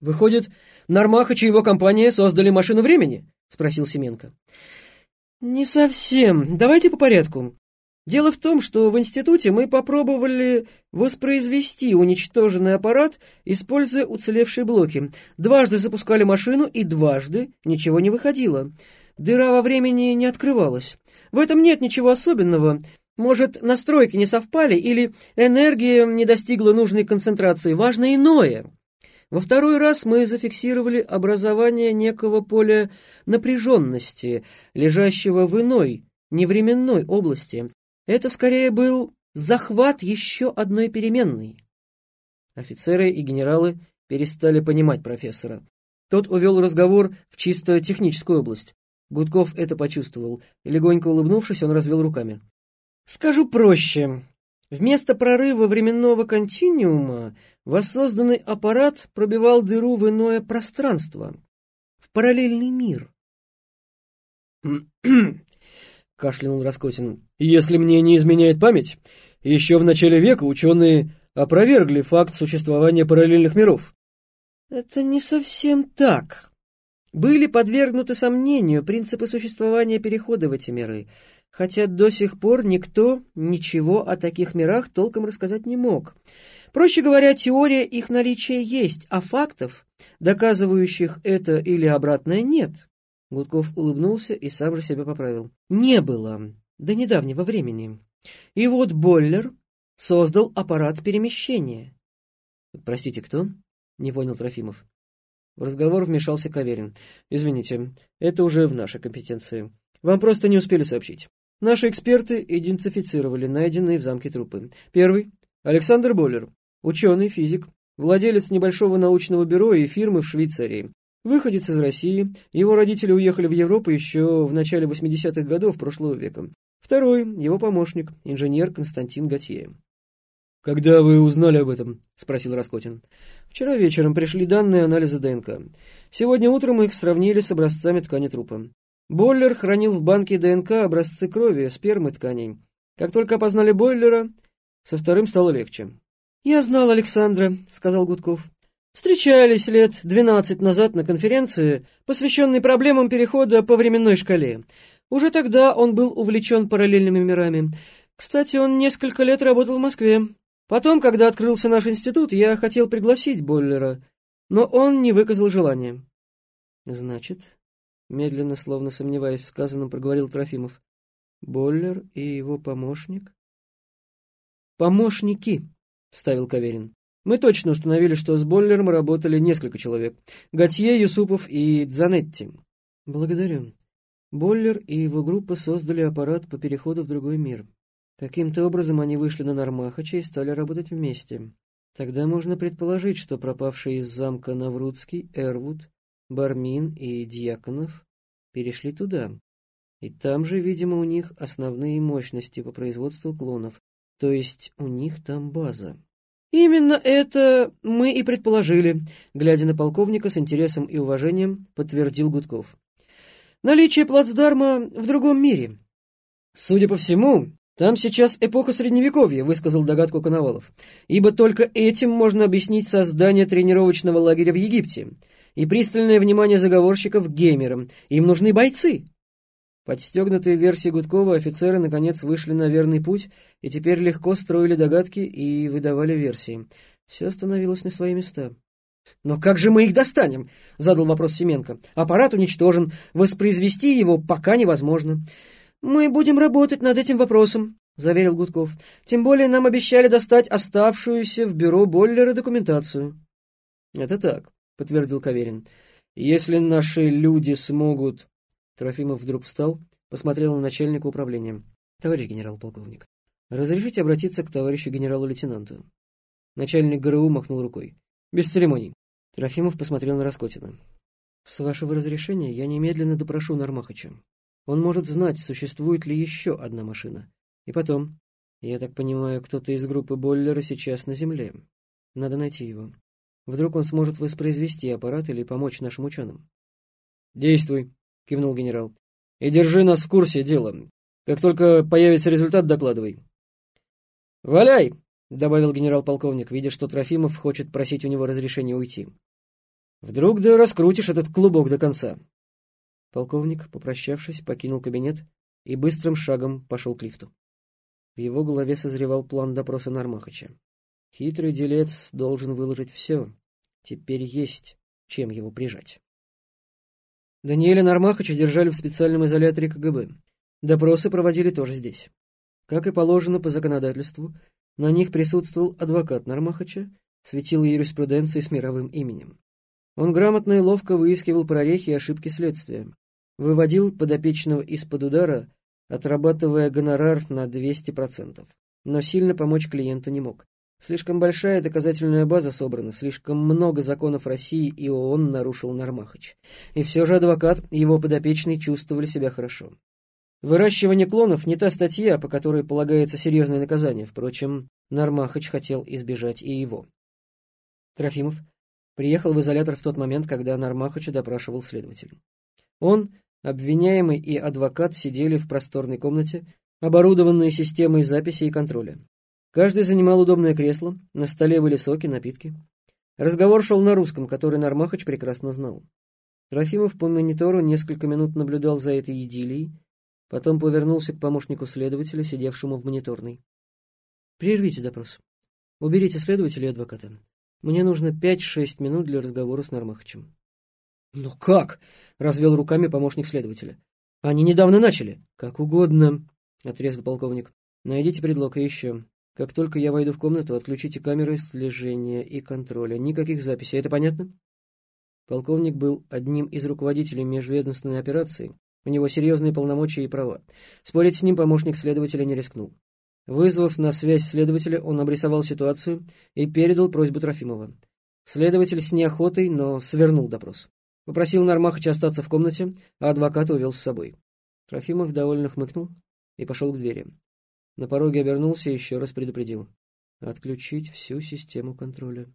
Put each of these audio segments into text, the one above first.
Выходит, Нармахач и его компания создали машину времени? Спросил Семенко. Не совсем. Давайте по порядку. Дело в том, что в институте мы попробовали воспроизвести уничтоженный аппарат, используя уцелевшие блоки. Дважды запускали машину, и дважды ничего не выходило. Дыра во времени не открывалась. В этом нет ничего особенного. Может, настройки не совпали или энергия не достигла нужной концентрации. Важно иное. Во второй раз мы зафиксировали образование некого поля напряженности, лежащего в иной, невременной области. Это скорее был захват еще одной переменной. Офицеры и генералы перестали понимать профессора. Тот увел разговор в чисто техническую область. Гудков это почувствовал. Легонько улыбнувшись, он развел руками. «Скажу проще. Вместо прорыва временного континуума воссозданный аппарат пробивал дыру в иное пространство, в параллельный мир. кашлянул Раскотин. «Если мне не изменяет память, еще в начале века ученые опровергли факт существования параллельных миров». «Это не совсем так. Были подвергнуты сомнению принципы существования перехода в эти миры, хотя до сих пор никто ничего о таких мирах толком рассказать не мог. Проще говоря, теория их наличия есть, а фактов, доказывающих это или обратное, нет. Гудков улыбнулся и сам же себя поправил. Не было до недавнего времени. И вот Боллер создал аппарат перемещения. «Простите, кто?» — не понял Трофимов. В разговор вмешался Каверин. «Извините, это уже в нашей компетенции. Вам просто не успели сообщить. Наши эксперты идентифицировали найденные в замке трупы. Первый — Александр Боллер, ученый, физик, владелец небольшого научного бюро и фирмы в Швейцарии. Выходец из России, его родители уехали в Европу еще в начале 80-х годов прошлого века. Второй — его помощник, инженер Константин Готье. «Когда вы узнали об этом?» — спросил Раскотин. «Вчера вечером пришли данные анализа ДНК. Сегодня утром мы их сравнили с образцами ткани трупа. Бойлер хранил в банке ДНК образцы крови, спермы тканей. Как только опознали Бойлера, со вторым стало легче. «Я знал Александра», — сказал Гудков. «Встречались лет двенадцать назад на конференции, посвященной проблемам перехода по временной шкале. Уже тогда он был увлечен параллельными мирами. Кстати, он несколько лет работал в Москве. Потом, когда открылся наш институт, я хотел пригласить Бойлера, но он не выказал желания». «Значит, Медленно, словно сомневаясь в сказанном, проговорил Трофимов. Боллер и его помощник? Помощники, вставил Каверин. Мы точно установили, что с Боллером работали несколько человек. Готье, Юсупов и Дзанетти. Благодарю. Боллер и его группа создали аппарат по переходу в другой мир. Каким-то образом они вышли на Нармахача и стали работать вместе. Тогда можно предположить, что пропавший из замка Наврудский, Эрвуд, Бармин и Дьяконов перешли туда. И там же, видимо, у них основные мощности по производству клонов, то есть у них там база. «Именно это мы и предположили», — глядя на полковника с интересом и уважением, подтвердил Гудков. «Наличие плацдарма в другом мире». «Судя по всему, там сейчас эпоха Средневековья», — высказал догадку Коновалов, «ибо только этим можно объяснить создание тренировочного лагеря в Египте и пристальное внимание заговорщиков геймерам. Им нужны бойцы. Подстегнутые версии Гудкова офицеры наконец вышли на верный путь и теперь легко строили догадки и выдавали версии. Все становилось на свои места. «Но как же мы их достанем?» — задал вопрос Семенко. «Аппарат уничтожен, воспроизвести его пока невозможно». «Мы будем работать над этим вопросом», — заверил Гудков. «Тем более нам обещали достать оставшуюся в бюро Боллера документацию». «Это так», подтвердил Каверин. «Если наши люди смогут...» Трофимов вдруг встал, посмотрел на начальника управления. «Товарищ генерал-полковник, разрешите обратиться к товарищу генералу-лейтенанту?» Начальник ГРУ махнул рукой. «Без церемоний». Трофимов посмотрел на Раскотина. «С вашего разрешения я немедленно допрошу Нармахача. Он может знать, существует ли еще одна машина. И потом, я так понимаю, кто-то из группы Боллера сейчас на Земле. Надо найти его. Вдруг он сможет воспроизвести аппарат или помочь нашим ученым. «Действуй», — кивнул генерал. «И держи нас в курсе дела. Как только появится результат, докладывай». «Валяй!» — добавил генерал-полковник, видя, что Трофимов хочет просить у него разрешения уйти. Вдруг да раскрутишь этот клубок до конца. Полковник, попрощавшись, покинул кабинет и быстрым шагом пошел к лифту. В его голове созревал план допроса Нармахача. Хитрый делец должен выложить все. Теперь есть чем его прижать. Даниэля Нармахача держали в специальном изоляторе КГБ. Допросы проводили тоже здесь. Как и положено по законодательству, на них присутствовал адвокат Нармахача, светил юриспруденции с мировым именем. Он грамотно и ловко выискивал прорехи и ошибки следствия, выводил подопечного из-под удара, отрабатывая гонорар на 200%, но сильно помочь клиенту не мог. Слишком большая доказательная база собрана, слишком много законов России и ООН нарушил Нармахач. И все же адвокат и его подопечный чувствовали себя хорошо. Выращивание клонов не та статья, по которой полагается серьезное наказание. Впрочем, Нармахач хотел избежать и его. Трофимов приехал в изолятор в тот момент, когда Нармахача допрашивал следователь. Он, обвиняемый и адвокат сидели в просторной комнате, оборудованной системой записи и контроля. Каждый занимал удобное кресло, на столе были соки, напитки. Разговор шел на русском, который Нармахач прекрасно знал. Трофимов по монитору несколько минут наблюдал за этой идиллией, потом повернулся к помощнику следователя, сидевшему в мониторной. «Прервите допрос. Уберите следователя и адвоката. Мне нужно пять-шесть минут для разговора с Нармахачем». «Но как?» — развел руками помощник следователя. «Они недавно начали». «Как угодно», — отрезал полковник. «Найдите предлог и еще. Как только я войду в комнату, отключите камеры слежения и контроля. Никаких записей. Это понятно? Полковник был одним из руководителей межведомственной операции. У него серьезные полномочия и права. Спорить с ним помощник следователя не рискнул. Вызвав на связь следователя, он обрисовал ситуацию и передал просьбу Трофимова. Следователь с неохотой, но свернул допрос. Попросил Нармахача остаться в комнате, а адвоката увел с собой. Трофимов довольно хмыкнул и пошел к двери. На пороге обернулся и еще раз предупредил. Отключить всю систему контроля.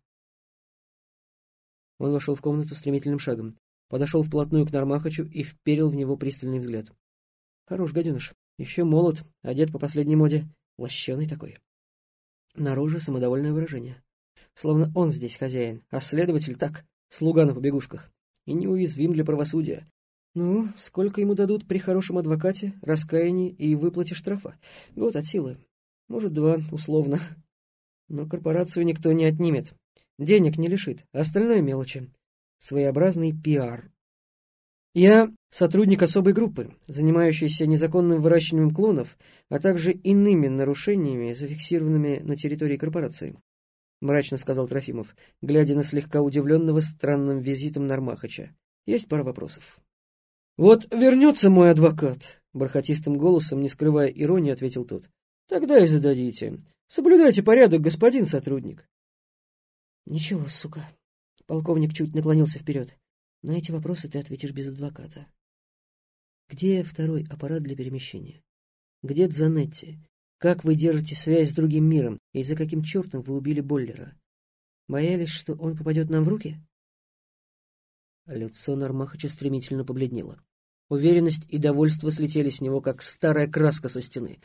Он вошел в комнату стремительным шагом, подошел вплотную к Нармахачу и вперил в него пристальный взгляд. Хорош гаденыш, еще молод, одет по последней моде, лощеный такой. На роже самодовольное выражение. Словно он здесь хозяин, а следователь так, слуга на побегушках. И неуязвим для правосудия, ну, сколько ему дадут при хорошем адвокате, раскаянии и выплате штрафа? Год от силы. Может, два, условно. Но корпорацию никто не отнимет. Денег не лишит, остальное мелочи. Своеобразный пиар. Я сотрудник особой группы, занимающейся незаконным выращиванием клонов, а также иными нарушениями, зафиксированными на территории корпорации. Мрачно сказал Трофимов, глядя на слегка удивленного странным визитом Нармахача. Есть пара вопросов. «Вот вернется мой адвокат», — бархатистым голосом, не скрывая иронии, ответил тот. «Тогда и зададите. Соблюдайте порядок, господин сотрудник». «Ничего, сука». Полковник чуть наклонился вперед. «На эти вопросы ты ответишь без адвоката. Где второй аппарат для перемещения? Где Дзанетти? Как вы держите связь с другим миром? И за каким чертом вы убили Боллера? Боялись, что он попадет нам в руки?» Лицо Нармахача стремительно побледнело. Уверенность и довольство слетели с него, как старая краска со стены.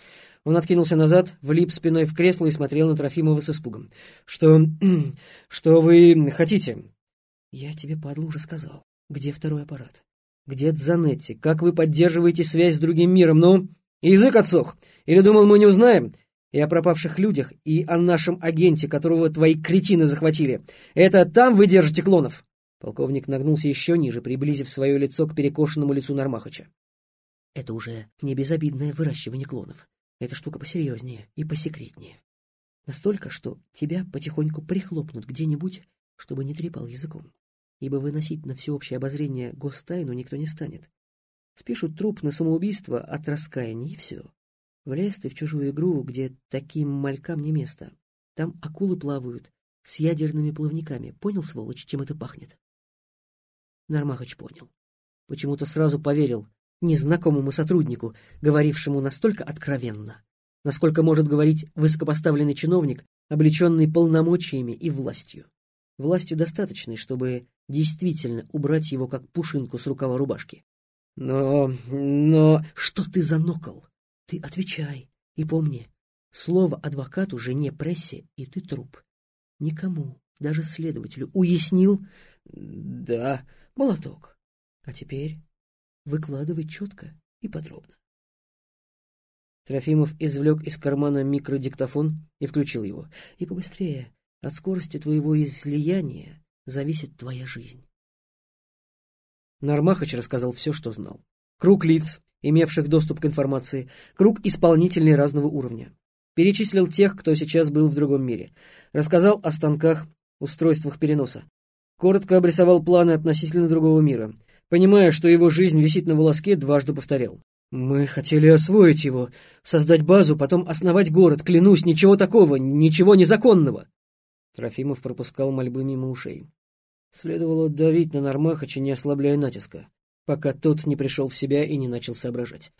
Он откинулся назад, влип спиной в кресло и смотрел на Трофимова с испугом. «Что... что вы хотите?» «Я тебе, падла, уже сказал. Где второй аппарат? Где Дзанетти? Как вы поддерживаете связь с другим миром? Ну, язык отсох! Или думал, мы не узнаем?» И о пропавших людях, и о нашем агенте, которого твои кретины захватили. Это там вы держите клонов?» Полковник нагнулся еще ниже, приблизив свое лицо к перекошенному лицу Нармахача. «Это уже не безобидное выращивание клонов. Это штука посерьезнее и посекретнее. Настолько, что тебя потихоньку прихлопнут где-нибудь, чтобы не трепал языком. Ибо выносить на всеобщее обозрение гостайну никто не станет. Спишут труп на самоубийство от раскаяния, и все. Влез ты в чужую игру, где таким малькам не место. Там акулы плавают с ядерными плавниками. Понял, сволочь, чем это пахнет? Нармахач понял. Почему-то сразу поверил незнакомому сотруднику, говорившему настолько откровенно, насколько может говорить высокопоставленный чиновник, облеченный полномочиями и властью. Властью достаточной, чтобы действительно убрать его как пушинку с рукава рубашки. Но... но... Что ты занокал? Ты отвечай. И помни, слово адвокату, жене, прессе, и ты труп. Никому, даже следователю, уяснил, Да. Молоток. А теперь выкладывай четко и подробно. Трофимов извлек из кармана микродиктофон и включил его. И побыстрее. От скорости твоего излияния зависит твоя жизнь. Нармахач рассказал все, что знал. Круг лиц, имевших доступ к информации, круг исполнителей разного уровня. Перечислил тех, кто сейчас был в другом мире. Рассказал о станках, устройствах переноса. Коротко обрисовал планы относительно другого мира. Понимая, что его жизнь висит на волоске, дважды повторял. «Мы хотели освоить его, создать базу, потом основать город. Клянусь, ничего такого, ничего незаконного!» Трофимов пропускал мольбы мимо ушей. Следовало давить на Нормахача, не ослабляя натиска, пока тот не пришел в себя и не начал соображать.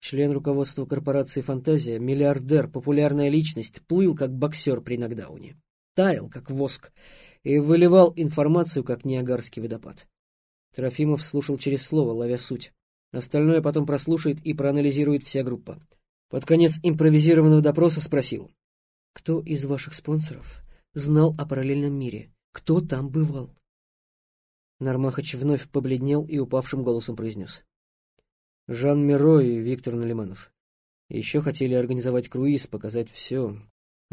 Член руководства корпорации «Фантазия», миллиардер, популярная личность, плыл как боксер при нокдауне. Таял, как воск, и выливал информацию, как Ниагарский водопад. Трофимов слушал через слово, ловя суть. Остальное потом прослушает и проанализирует вся группа. Под конец импровизированного допроса спросил. «Кто из ваших спонсоров знал о параллельном мире? Кто там бывал?» Нармахач вновь побледнел и упавшим голосом произнес. Жан Миро и Виктор Налиманов. Еще хотели организовать круиз, показать все.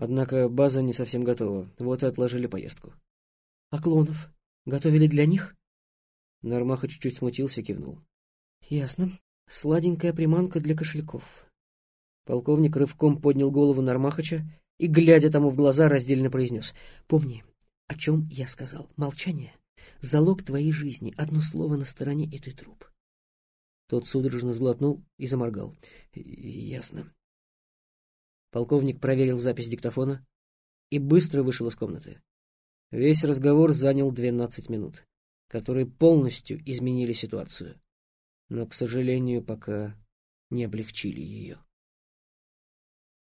Однако база не совсем готова, вот и отложили поездку. — А клонов? Готовили для них? Нармаха чуть-чуть смутился, кивнул. — Ясно. Сладенькая приманка для кошельков. Полковник рывком поднял голову Нармахача и, глядя тому в глаза, раздельно произнес. — Помни, о чем я сказал. Молчание — залог твоей жизни. Одно слово на стороне, и ты труп. Тот судорожно сглотнул и заморгал. «Ясно». Полковник проверил запись диктофона и быстро вышел из комнаты. Весь разговор занял 12 минут, которые полностью изменили ситуацию, но, к сожалению, пока не облегчили ее.